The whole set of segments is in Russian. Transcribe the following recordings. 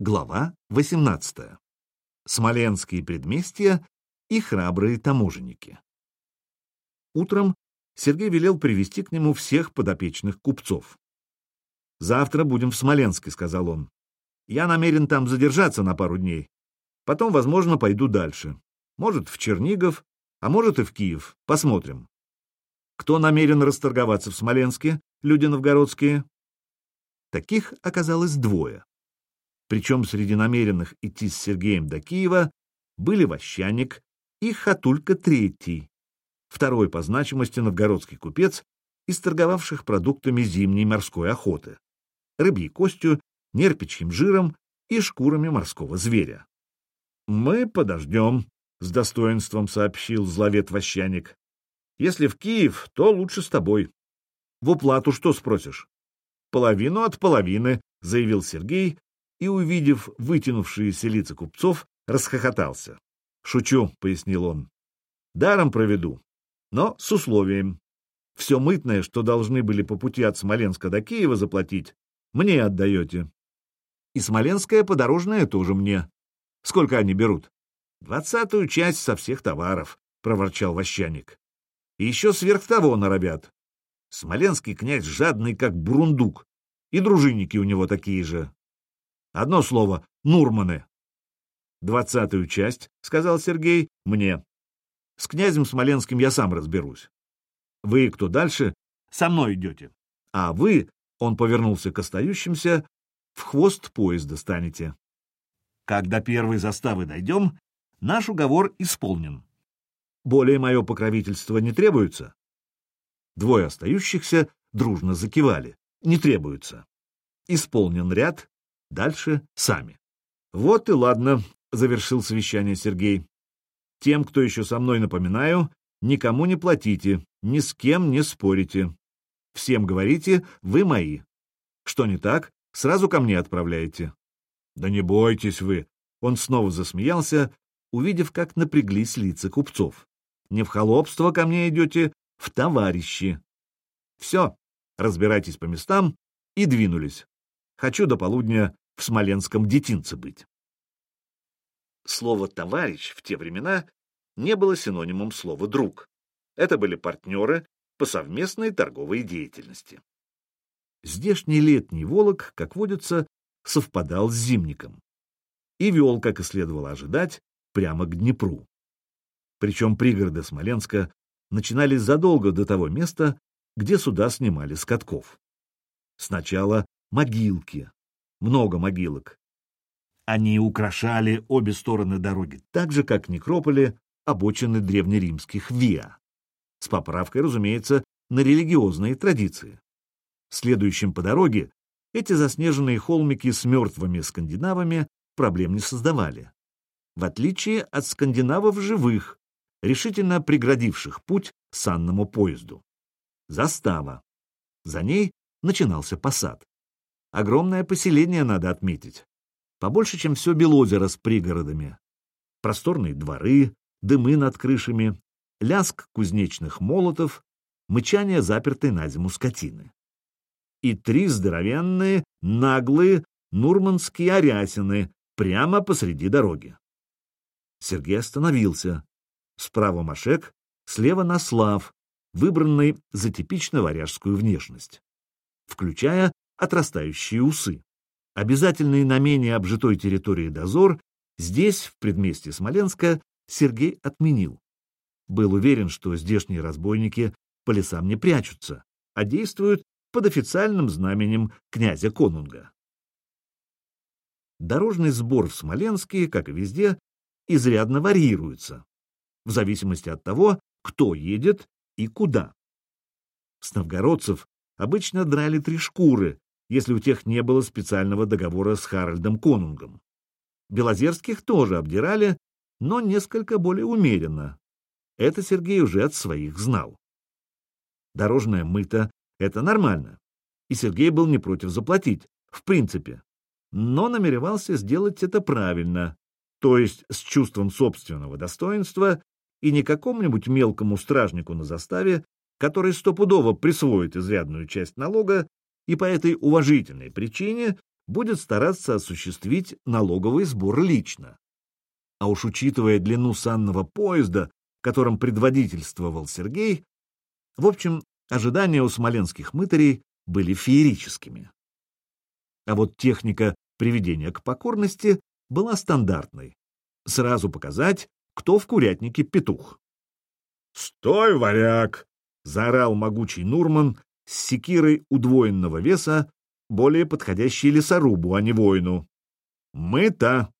Глава 18. Смоленские предместья и храбрые таможенники. Утром Сергей велел привести к нему всех подопечных купцов. «Завтра будем в Смоленске», — сказал он. «Я намерен там задержаться на пару дней. Потом, возможно, пойду дальше. Может, в Чернигов, а может и в Киев. Посмотрим. Кто намерен расторговаться в Смоленске, люди новгородские?» Таких оказалось двое. Причем среди намеренных идти с Сергеем до Киева были Ващаник и Хатулька Третий, второй по значимости новгородский купец из торговавших продуктами зимней морской охоты, рыбьей костью, нерпичьим жиром и шкурами морского зверя. «Мы подождем», — с достоинством сообщил зловет Ващаник. «Если в Киев, то лучше с тобой. В уплату что спросишь?» «Половину от половины», — заявил Сергей и, увидев вытянувшиеся лица купцов, расхохотался. «Шучу», — пояснил он. «Даром проведу, но с условием. Все мытное, что должны были по пути от Смоленска до Киева заплатить, мне отдаете. И смоленское подорожное тоже мне. Сколько они берут?» «Двадцатую часть со всех товаров», — проворчал Ващаник. «И еще сверх того норовят. Смоленский князь жадный, как бурундук, и дружинники у него такие же. Одно слово — Нурманы. Двадцатую часть, — сказал Сергей, — мне. С князем Смоленским я сам разберусь. Вы, кто дальше, со мной идете. А вы, — он повернулся к остающимся, — в хвост поезда станете. Когда первой заставы дойдем, наш уговор исполнен. Более мое покровительство не требуется. Двое остающихся дружно закивали. Не требуется. Исполнен ряд, Дальше сами. Вот и ладно, — завершил совещание Сергей. Тем, кто еще со мной напоминаю, никому не платите, ни с кем не спорите. Всем говорите, вы мои. Что не так, сразу ко мне отправляете. Да не бойтесь вы. Он снова засмеялся, увидев, как напряглись лица купцов. Не в холопство ко мне идете, в товарищи. Все, разбирайтесь по местам и двинулись. Хочу до полудня в смоленском детинце быть. Слово «товарищ» в те времена не было синонимом слова «друг». Это были партнеры по совместной торговой деятельности. Здешний летний Волок, как водится, совпадал с зимником и вел, как и следовало ожидать, прямо к Днепру. Причем пригороды Смоленска начинались задолго до того места, где суда снимали с. Сначала могилки, много могилок. Они украшали обе стороны дороги, так же, как некрополи, обочины древнеримских виа. С поправкой, разумеется, на религиозные традиции. Следующим по дороге эти заснеженные холмики с мертвыми скандинавами проблем не создавали. В отличие от скандинавов живых, решительно преградивших путь санному поезду. Застава. За ней начинался посад. Огромное поселение, надо отметить. Побольше, чем все Белозеро с пригородами. Просторные дворы, дымы над крышами, ляск кузнечных молотов, мычание запертой на зиму скотины. И три здоровенные, наглые, нурманские арясины прямо посреди дороги. Сергей остановился. Справа Машек, слева Наслав, выбранный за типично варяжскую внешность, включая отрастающие усы. Обязательный на менее обжитой территории дозор здесь, в предместье Смоленска, Сергей отменил. Был уверен, что здешние разбойники по лесам не прячутся, а действуют под официальным знаменем князя Конунга. Дорожный сбор в Смоленске, как и везде, изрядно варьируется, в зависимости от того, кто едет и куда. С новгородцев обычно драли три шкуры, если у тех не было специального договора с Харальдом Конунгом. Белозерских тоже обдирали, но несколько более умеренно. Это Сергей уже от своих знал. Дорожное мыто — это нормально, и Сергей был не против заплатить, в принципе, но намеревался сделать это правильно, то есть с чувством собственного достоинства и не какому-нибудь мелкому стражнику на заставе, который стопудово присвоит изрядную часть налога и по этой уважительной причине будет стараться осуществить налоговый сбор лично. А уж учитывая длину санного поезда, которым предводительствовал Сергей, в общем, ожидания у смоленских мытарей были феерическими. А вот техника приведения к покорности была стандартной. Сразу показать, кто в курятнике петух. «Стой, варяг!» — заорал могучий Нурман с секирой удвоенного веса, более подходящей лесорубу, а не воину. «Мы-то!»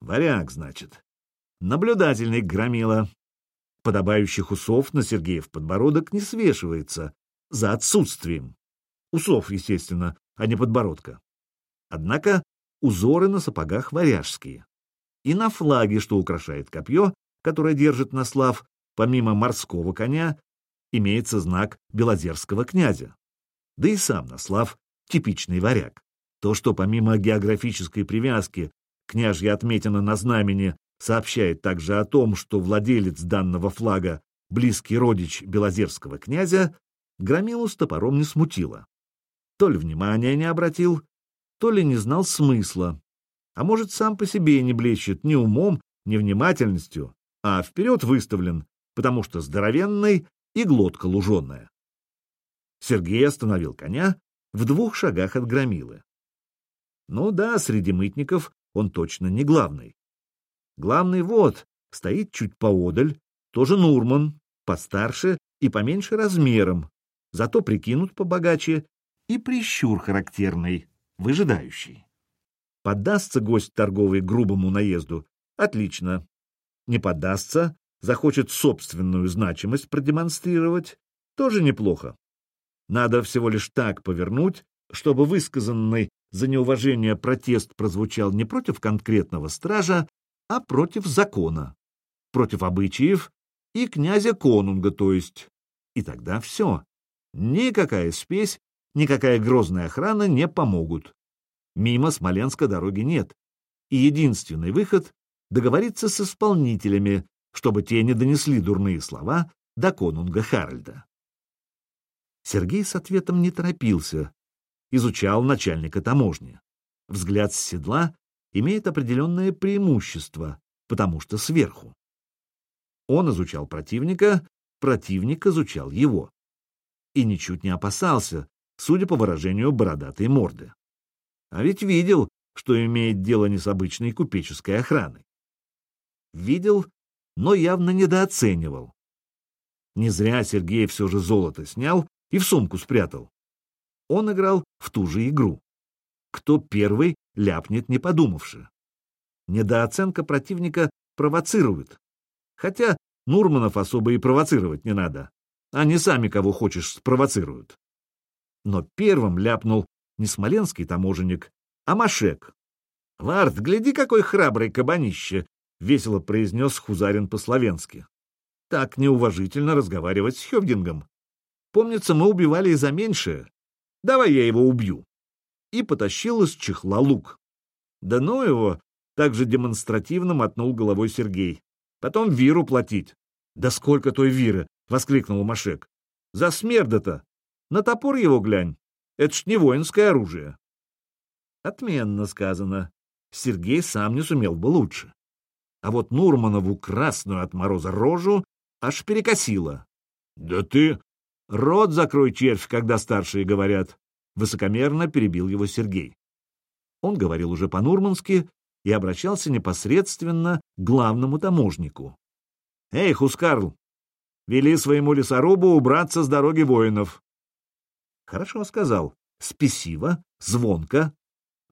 «Варяг, значит. Наблюдательный громила. Подобающих усов на Сергеев подбородок не свешивается, за отсутствием. Усов, естественно, а не подбородка. Однако узоры на сапогах варяжские. И на флаге, что украшает копье, которое держит Наслав, помимо морского коня, имеется знак белозерского князя. Да и сам Наслав — типичный варяг. То, что помимо географической привязки княжья отметина на знамени сообщает также о том, что владелец данного флага — близкий родич белозерского князя, Громилу с топором не смутило. То ли внимания не обратил, то ли не знал смысла, а может, сам по себе не блещет ни умом, ни внимательностью, а вперед выставлен, потому что здоровенный и глотка луженая. Сергей остановил коня в двух шагах от громилы. Ну да, среди мытников он точно не главный. Главный вот, стоит чуть поодаль, тоже Нурман, постарше и поменьше размером, зато прикинут побогаче и прищур характерный, выжидающий. Поддастся гость торговый грубому наезду? Отлично. Не поддастся, захочет собственную значимость продемонстрировать? Тоже неплохо. Надо всего лишь так повернуть, чтобы высказанный за неуважение протест прозвучал не против конкретного стража, а против закона, против обычаев и князя Конунга, то есть. И тогда все. Никакая спесь, никакая грозная охрана не помогут. Мимо Смоленска дороги нет, и единственный выход — договориться с исполнителями, чтобы те не донесли дурные слова до конунга Харальда. Сергей с ответом не торопился, изучал начальника таможни. Взгляд с седла имеет определенное преимущество, потому что сверху. Он изучал противника, противник изучал его. И ничуть не опасался, судя по выражению бородатой морды. А ведь видел, что имеет дело не с обычной купеческой охраной. Видел, но явно недооценивал. Не зря Сергей все же золото снял и в сумку спрятал. Он играл в ту же игру. Кто первый ляпнет, не подумавши. Недооценка противника провоцирует. Хотя Нурманов особо и провоцировать не надо. Они сами кого хочешь спровоцируют. Но первым ляпнул не смоленский таможенник, а Машек. — Вард, гляди, какой храбрый кабанище! — весело произнес Хузарин по-словенски. Так неуважительно разговаривать с Хевдингом. Помнится, мы убивали и за меньшее. Давай я его убью. И потащил из чехла лук. Да ну его! Также демонстративно мотнул головой Сергей. Потом виру платить. Да сколько той виры! — воскликнул Машек. За смерда-то! На топор его глянь. Это ж не воинское оружие. Отменно сказано. Сергей сам не сумел бы лучше. А вот Нурманову красную от мороза рожу аж перекосило. — Да ты... — Рот закрой, червь, когда старшие говорят. Высокомерно перебил его Сергей. Он говорил уже по-нурмански и обращался непосредственно к главному таможнику. — Эй, Хускарл, вели своему лесорубу убраться с дороги воинов. Хорошо сказал. Спесиво, звонко,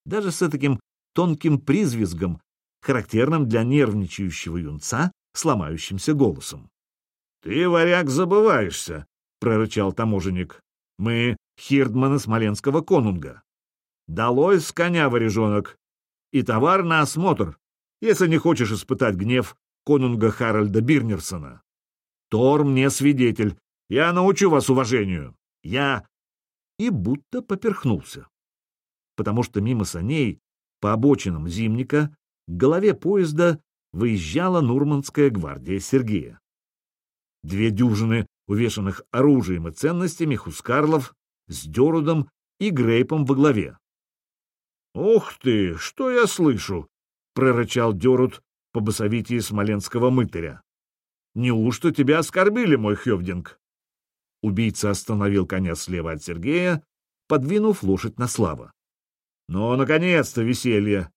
даже с таким тонким призвизгом, характерным для нервничающего юнца с ломающимся голосом. — Ты, варяг, забываешься, — прорычал таможенник. — Мы хирдманы Смоленского конунга. Долой с коня, варежонок, и товар на осмотр, если не хочешь испытать гнев конунга Харальда Бирнерсона. Тор мне свидетель, я научу вас уважению. Я и будто поперхнулся. Потому что мимо саней, по обочинам зимника, к голове поезда выезжала Нурманская гвардия Сергея. Две дюжины увешанных оружием и ценностями хускарлов с Дерудом и Грейпом во главе. «Ух ты, что я слышу!» — прорычал Дерут по басовитии смоленского мытаря. «Неужто тебя оскорбили, мой Хевдинг?» Убийца остановил коня слева от Сергея, подвинув лошадь на слава. «Ну, наконец-то веселье!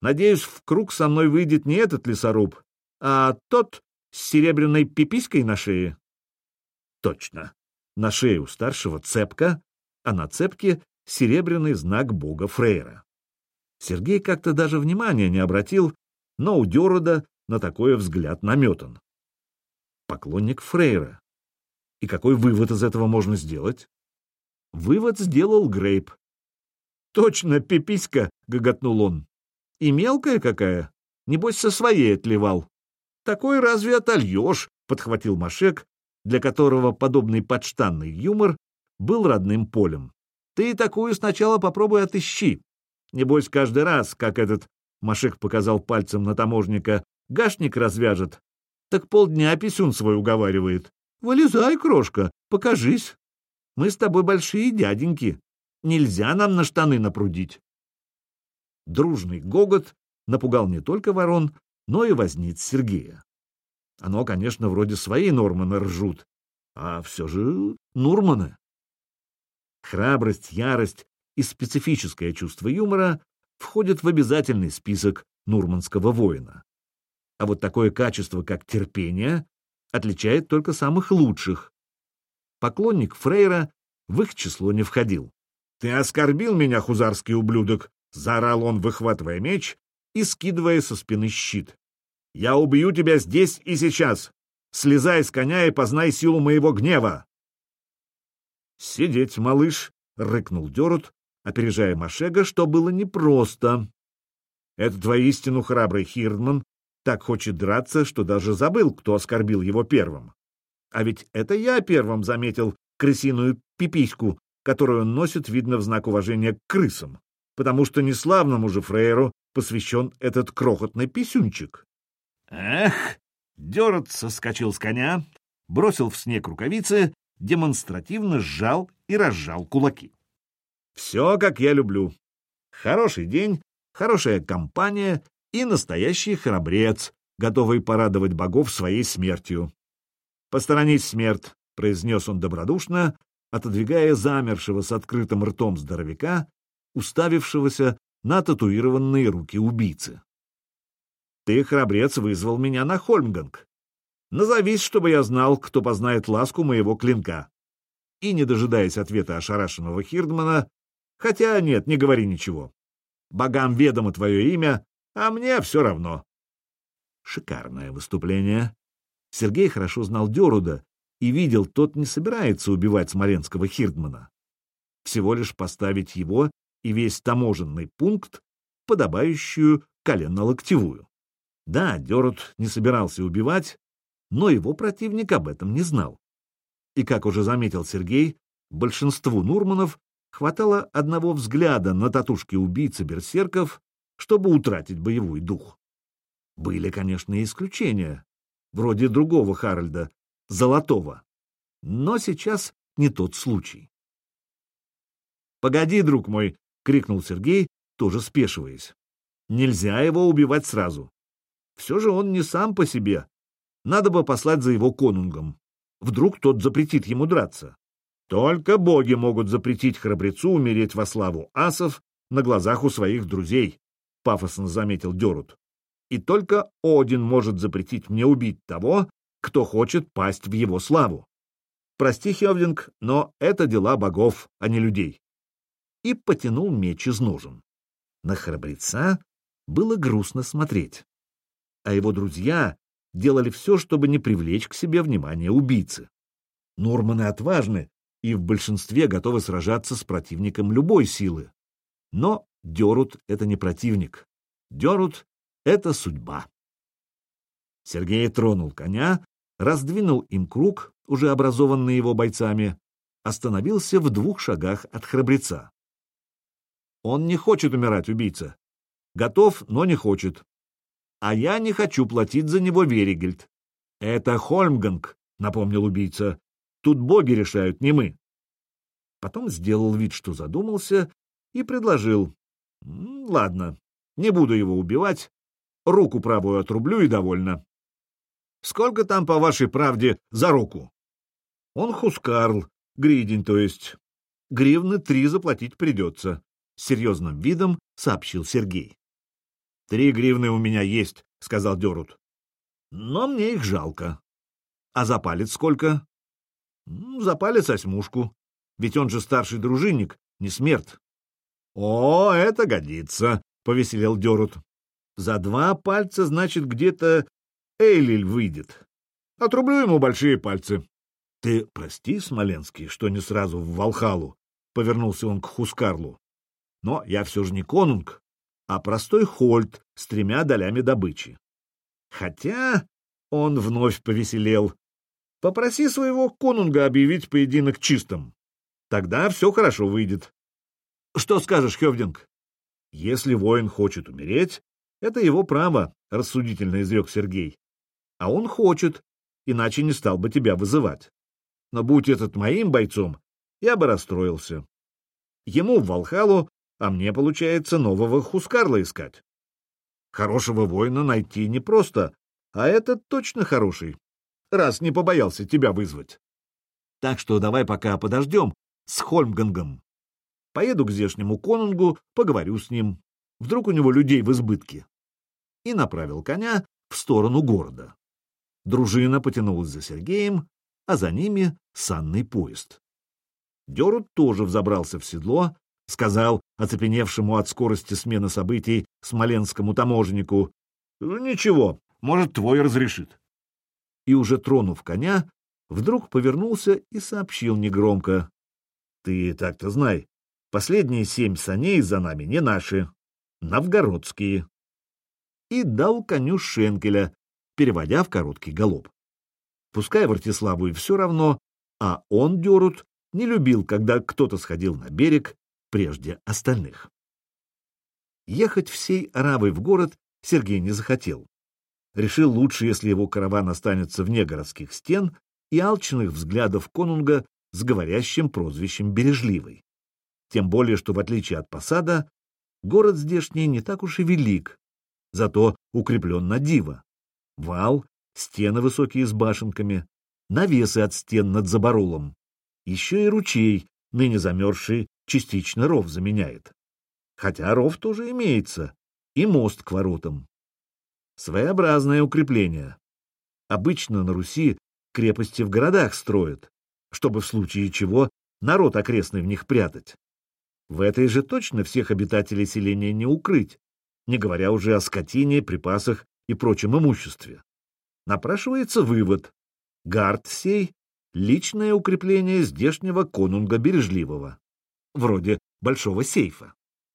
Надеюсь, в круг со мной выйдет не этот лесоруб, а тот с серебряной пиписькой на шее». Точно. На шее у старшего цепка, а на цепке серебряный знак бога Фрейра. Сергей как-то даже внимания не обратил, но у Дюрода на такой взгляд наметан. Поклонник Фрейра. И какой вывод из этого можно сделать? Вывод сделал Грейп. «Точно, пиписька!» — гоготнул он. «И мелкая какая? Небось, со своей отливал». «Такой разве отольешь?» — подхватил Машек, для которого подобный подштанный юмор был родным полем. «Ты такую сначала попробуй отыщи. Небось, каждый раз, как этот Машек показал пальцем на таможника, гашник развяжет, так полдня писюн свой уговаривает. Вылезай, крошка, покажись. Мы с тобой большие дяденьки. Нельзя нам на штаны напрудить. Дружный гогот напугал не только ворон, но и возниц Сергея. Оно, конечно, вроде свои Норманы ржут, а все же Нурманы. Храбрость, ярость и специфическое чувство юмора входят в обязательный список нурманского воина. А вот такое качество, как терпение, отличает только самых лучших. Поклонник Фрейра в их число не входил. «Ты оскорбил меня, хузарский ублюдок!» — заорал он, выхватывая меч и скидывая со спины щит. «Я убью тебя здесь и сейчас! Слезай с коня и познай силу моего гнева!» «Сидеть, малыш!» — рыкнул Дерут, опережая Машега, что было непросто. «Это воистину храбрый Хирдман так хочет драться, что даже забыл, кто оскорбил его первым. А ведь это я первым заметил крысиную пипиську, которую он носит, видно, в знак уважения к крысам, потому что неславному же фрейру посвящен этот крохотный писюнчик. Эх! Дерот соскочил с коня, бросил в снег рукавицы, демонстративно сжал и разжал кулаки. Все, как я люблю. Хороший день, хорошая компания и настоящий храбрец, готовый порадовать богов своей смертью. «Посторонись, смерть!» — произнес он добродушно, отодвигая замершего с открытым ртом здоровяка, уставившегося на татуированные руки убийцы. «Ты, храбрец, вызвал меня на Хольмганг. Назовись, чтобы я знал, кто познает ласку моего клинка». И, не дожидаясь ответа ошарашенного Хирдмана, Хотя нет, не говори ничего. Богам ведомо твое имя, а мне все равно. Шикарное выступление. Сергей хорошо знал Деруда и видел, тот не собирается убивать смоленского Хирдмана. Всего лишь поставить его и весь таможенный пункт, подобающую коленно-локтевую. Да, Дерут не собирался убивать, но его противник об этом не знал. И, как уже заметил Сергей, большинству Нурманов Хватало одного взгляда на татушки убийцы берсерков, чтобы утратить боевой дух. Были, конечно, исключения, вроде другого Харальда, Золотого. Но сейчас не тот случай. «Погоди, друг мой!» — крикнул Сергей, тоже спешиваясь. «Нельзя его убивать сразу. Все же он не сам по себе. Надо бы послать за его конунгом. Вдруг тот запретит ему драться. Только боги могут запретить храбрецу умереть во славу асов на глазах у своих друзей, — пафосно заметил Дерут. И только Один может запретить мне убить того, кто хочет пасть в его славу. Прости, Хевдинг, но это дела богов, а не людей. И потянул меч из ножен. На храбреца было грустно смотреть. А его друзья делали все, чтобы не привлечь к себе внимание убийцы. Норманы отважны, и в большинстве готовы сражаться с противником любой силы. Но Дерут — это не противник. Дерут — это судьба. Сергей тронул коня, раздвинул им круг, уже образованный его бойцами, остановился в двух шагах от храбреца. Он не хочет умирать, убийца. Готов, но не хочет. А я не хочу платить за него Веригельд. Это Хольмганг, напомнил убийца. Тут боги решают, не мы. Потом сделал вид, что задумался, и предложил. Ладно, не буду его убивать, руку правую отрублю и довольно. Сколько там, по вашей правде, за руку? Он хускарл, гридень, то есть. Гривны три заплатить придется, — серьезным видом сообщил Сергей. — Три гривны у меня есть, — сказал Дерут. — Но мне их жалко. — А за палец сколько? — За палец осьмушку. Ведь он же старший дружинник, не смерть. — О, это годится, — повеселел Дерут. — За два пальца, значит, где-то Эйлиль выйдет. Отрублю ему большие пальцы. — Ты прости, Смоленский, что не сразу в Волхалу, — повернулся он к Хускарлу. — Но я все же не конунг, а простой хольт с тремя долями добычи. Хотя он вновь повеселел. Попроси своего конунга объявить поединок чистым. Тогда все хорошо выйдет. Что скажешь, Хевдинг? Если воин хочет умереть, это его право, — рассудительно изрек Сергей. А он хочет, иначе не стал бы тебя вызывать. Но будь этот моим бойцом, я бы расстроился. Ему в Волхалу, а мне, получается, нового Хускарла искать. Хорошего воина найти непросто, а этот точно хороший, раз не побоялся тебя вызвать. Так что давай пока подождем с Хольмгангом. Поеду к здешнему конунгу, поговорю с ним. Вдруг у него людей в избытке. И направил коня в сторону города. Дружина потянулась за Сергеем, а за ними санный поезд. Дерут тоже взобрался в седло, сказал оцепеневшему от скорости смены событий смоленскому таможеннику, «Ничего, может, твой разрешит». И уже тронув коня, вдруг повернулся и сообщил негромко, «Ты так-то знай, последние семь саней за нами не наши, новгородские». И дал коню шенкеля, переводя в короткий галоп. Пускай Вартиславу и все равно, а он, Дерут, не любил, когда кто-то сходил на берег прежде остальных. Ехать всей Аравой в город Сергей не захотел. Решил лучше, если его караван останется вне городских стен и алчных взглядов конунга с говорящим прозвищем «Бережливый». Тем более, что, в отличие от посада, город здешний не так уж и велик, зато укреплен на диво. Вал, стены высокие с башенками, навесы от стен над заборолом. Еще и ручей, ныне замерзший, частично ров заменяет. Хотя ров тоже имеется, и мост к воротам. Своеобразное укрепление. Обычно на Руси крепости в городах строят, чтобы в случае чего народ окрестный в них прятать. В этой же точно всех обитателей селения не укрыть, не говоря уже о скотине, припасах и прочем имуществе. Напрашивается вывод. Гард сей — личное укрепление здешнего конунга Бережливого. Вроде большого сейфа.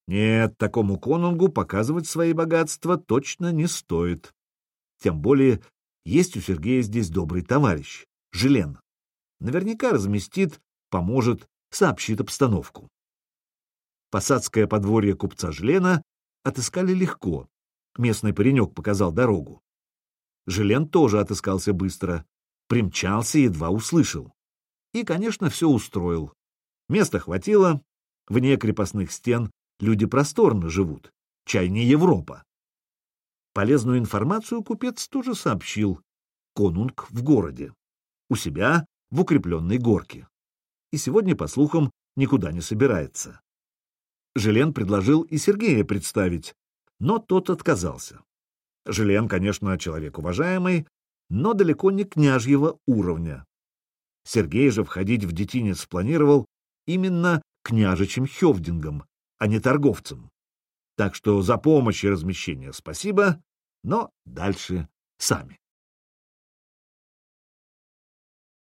Нет, такому конунгу показывать свои богатства точно не стоит. Тем более, есть у Сергея здесь добрый товарищ, Желен. Наверняка разместит, поможет, сообщит обстановку. Посадское подворье купца Желена отыскали легко. Местный паренек показал дорогу. Желен тоже отыскался быстро, примчался, едва услышал. И, конечно, все устроил. Места хватило, вне крепостных стен люди просторно живут, чай не Европа. Полезную информацию купец тоже сообщил. Конунг в городе, у себя в укрепленной горке. И сегодня, по слухам, никуда не собирается. Желен предложил и Сергея представить, но тот отказался. Желен, конечно, человек уважаемый, но далеко не княжьего уровня. Сергей же входить в детинец планировал именно княжичем Хевдингом, а не торговцем. Так что за помощь и размещение спасибо, но дальше сами.